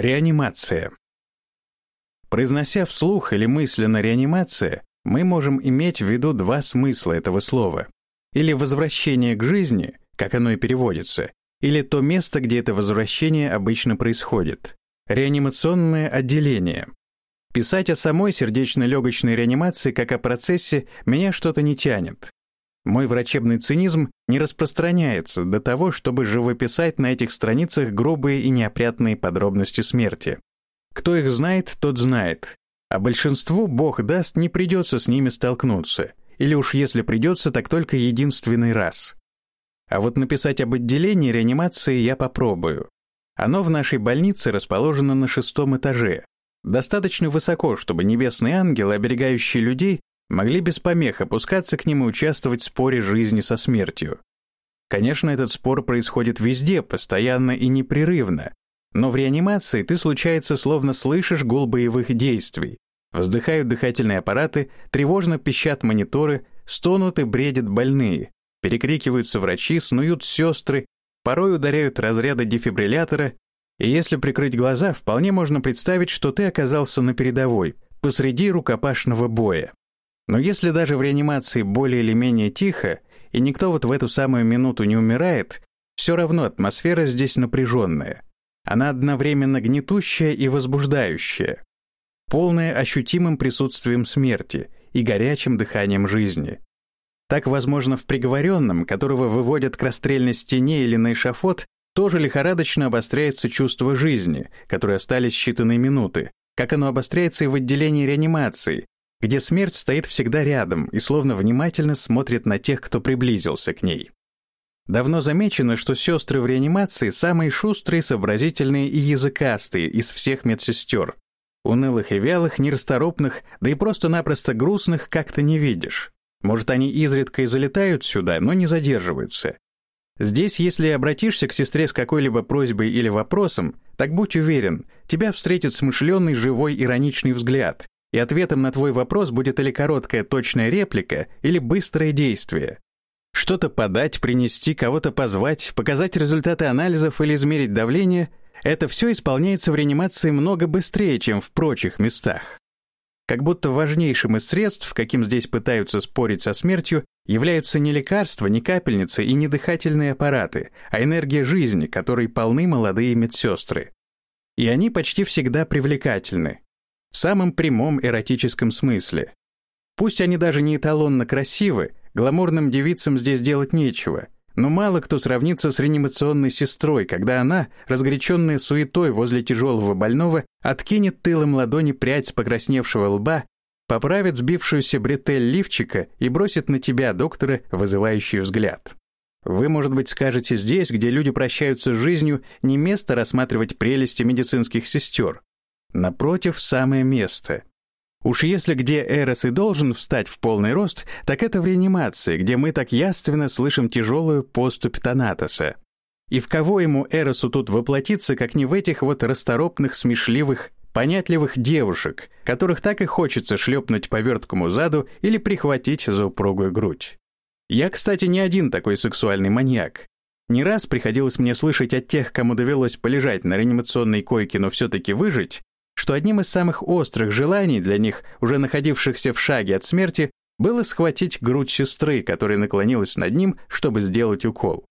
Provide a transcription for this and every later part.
Реанимация. Произнося вслух или мысленно реанимация, мы можем иметь в виду два смысла этого слова. Или возвращение к жизни, как оно и переводится, или то место, где это возвращение обычно происходит. Реанимационное отделение. Писать о самой сердечно-легочной реанимации как о процессе меня что-то не тянет. Мой врачебный цинизм не распространяется до того, чтобы живописать на этих страницах грубые и неопрятные подробности смерти. Кто их знает, тот знает. А большинству, бог даст, не придется с ними столкнуться. Или уж если придется, так только единственный раз. А вот написать об отделении реанимации я попробую. Оно в нашей больнице расположено на шестом этаже. Достаточно высоко, чтобы небесные ангелы, оберегающие людей, могли без помех опускаться к ним и участвовать в споре жизни со смертью. Конечно, этот спор происходит везде, постоянно и непрерывно, но в реанимации ты, случается, словно слышишь гул боевых действий. Вздыхают дыхательные аппараты, тревожно пищат мониторы, стонут и бредят больные, перекрикиваются врачи, снуют сестры, порой ударяют разряды дефибриллятора, и если прикрыть глаза, вполне можно представить, что ты оказался на передовой, посреди рукопашного боя. Но если даже в реанимации более или менее тихо, и никто вот в эту самую минуту не умирает, все равно атмосфера здесь напряженная. Она одновременно гнетущая и возбуждающая, полная ощутимым присутствием смерти и горячим дыханием жизни. Так, возможно, в приговоренном, которого выводят к расстрельной стене или на эшафот, тоже лихорадочно обостряется чувство жизни, которые остались считанные минуты, как оно обостряется и в отделении реанимации, где смерть стоит всегда рядом и словно внимательно смотрит на тех, кто приблизился к ней. Давно замечено, что сестры в реанимации самые шустрые, сообразительные и языкастые из всех медсестер. Унылых и вялых, нерасторопных, да и просто-напросто грустных как-то не видишь. Может, они изредка и залетают сюда, но не задерживаются. Здесь, если обратишься к сестре с какой-либо просьбой или вопросом, так будь уверен, тебя встретит смышленный, живой, ироничный взгляд, и ответом на твой вопрос будет или короткая точная реплика, или быстрое действие. Что-то подать, принести, кого-то позвать, показать результаты анализов или измерить давление — это все исполняется в реанимации много быстрее, чем в прочих местах. Как будто важнейшим из средств, каким здесь пытаются спорить со смертью, являются не лекарства, не капельницы и не дыхательные аппараты, а энергия жизни, которой полны молодые медсестры. И они почти всегда привлекательны, в самом прямом эротическом смысле. Пусть они даже не эталонно красивы, гламурным девицам здесь делать нечего, но мало кто сравнится с реанимационной сестрой, когда она, разгоряченная суетой возле тяжелого больного, откинет тылом ладони прядь с покрасневшего лба, поправит сбившуюся бретель лифчика и бросит на тебя, доктора, вызывающий взгляд. Вы, может быть, скажете здесь, где люди прощаются с жизнью, не место рассматривать прелести медицинских сестер. Напротив, самое место. Уж если где Эрос и должен встать в полный рост, так это в реанимации, где мы так яственно слышим тяжелую поступь Танатоса. И в кого ему Эросу тут воплотиться, как не в этих вот расторопных, смешливых, понятливых девушек, которых так и хочется шлепнуть по верткому заду или прихватить за упругую грудь. Я, кстати, не один такой сексуальный маньяк. Не раз приходилось мне слышать от тех, кому довелось полежать на реанимационной койке, но все-таки выжить, что одним из самых острых желаний для них, уже находившихся в шаге от смерти, было схватить грудь сестры, которая наклонилась над ним, чтобы сделать укол.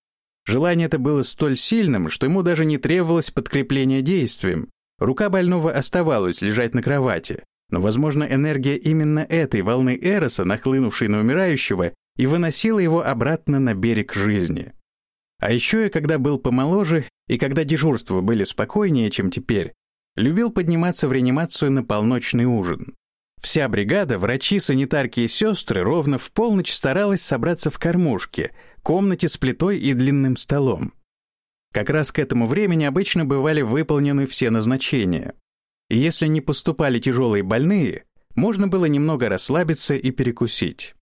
Желание это было столь сильным, что ему даже не требовалось подкрепление действием. Рука больного оставалась лежать на кровати, но, возможно, энергия именно этой волны Эроса, нахлынувшей на умирающего, и выносила его обратно на берег жизни. А еще я, когда был помоложе, и когда дежурства были спокойнее, чем теперь, любил подниматься в реанимацию на полночный ужин. Вся бригада, врачи, санитарки и сестры ровно в полночь старалась собраться в кормушке, комнате с плитой и длинным столом. Как раз к этому времени обычно бывали выполнены все назначения. И если не поступали тяжелые больные, можно было немного расслабиться и перекусить.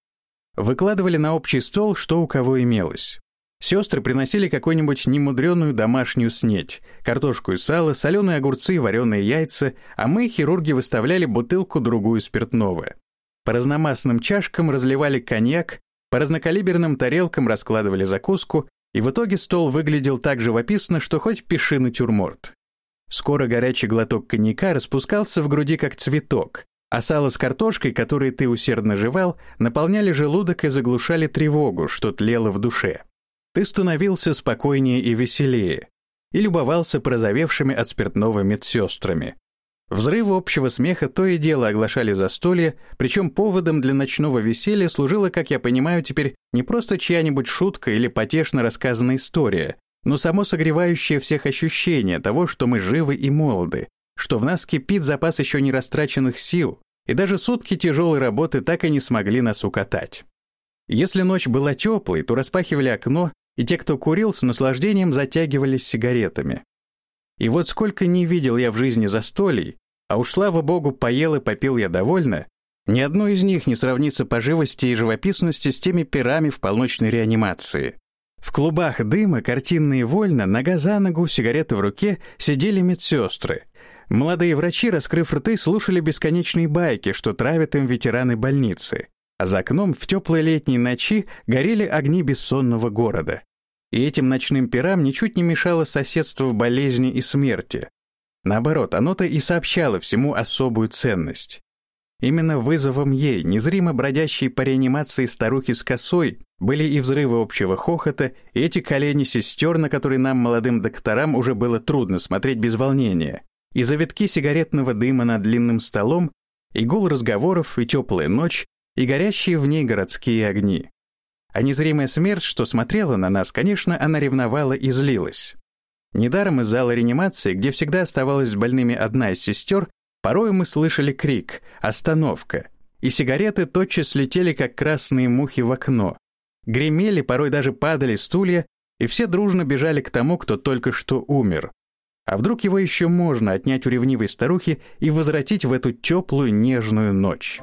Выкладывали на общий стол, что у кого имелось. Сестры приносили какую-нибудь немудреную домашнюю снеть, картошку и сало, соленые огурцы вареные яйца, а мы, хирурги, выставляли бутылку-другую спиртного. По разномастным чашкам разливали коньяк, по разнокалиберным тарелкам раскладывали закуску, и в итоге стол выглядел так живописно, что хоть пиши натюрморт. Скоро горячий глоток коньяка распускался в груди как цветок, а сало с картошкой, которые ты усердно жевал, наполняли желудок и заглушали тревогу, что тлело в душе. Ты становился спокойнее и веселее, и любовался прозовевшими от спиртного медсестрами. Взрывы общего смеха то и дело оглашали застолье, причем поводом для ночного веселья служила, как я понимаю теперь, не просто чья-нибудь шутка или потешно рассказанная история, но само согревающее всех ощущение того, что мы живы и молоды, что в нас кипит запас еще не растраченных сил, и даже сутки тяжелой работы так и не смогли нас укатать. Если ночь была теплой, то распахивали окно, и те, кто курил, с наслаждением затягивались сигаретами. И вот сколько не видел я в жизни застолий, а уж, слава богу, поел и попил я довольно, ни одно из них не сравнится по живости и живописности с теми пирами в полночной реанимации. В клубах дыма, картинные вольно, нога за ногу, сигарета в руке, сидели медсестры, Молодые врачи, раскрыв рты, слушали бесконечные байки, что травят им ветераны больницы. А за окном в теплой летней ночи горели огни бессонного города. И этим ночным пирам ничуть не мешало соседство болезни и смерти. Наоборот, оно-то и сообщало всему особую ценность. Именно вызовом ей, незримо бродящей по реанимации старухи с косой, были и взрывы общего хохота, и эти колени сестер, на которые нам, молодым докторам, уже было трудно смотреть без волнения, и завитки сигаретного дыма над длинным столом, и гул разговоров, и теплая ночь, и горящие в ней городские огни. А незримая смерть, что смотрела на нас, конечно, она ревновала и злилась. Недаром из зала реанимации, где всегда оставалась с больными одна из сестер, порой мы слышали крик «Остановка!» и сигареты тотчас летели, как красные мухи в окно. Гремели, порой даже падали стулья, и все дружно бежали к тому, кто только что умер. А вдруг его еще можно отнять у ревнивой старухи и возвратить в эту теплую нежную ночь?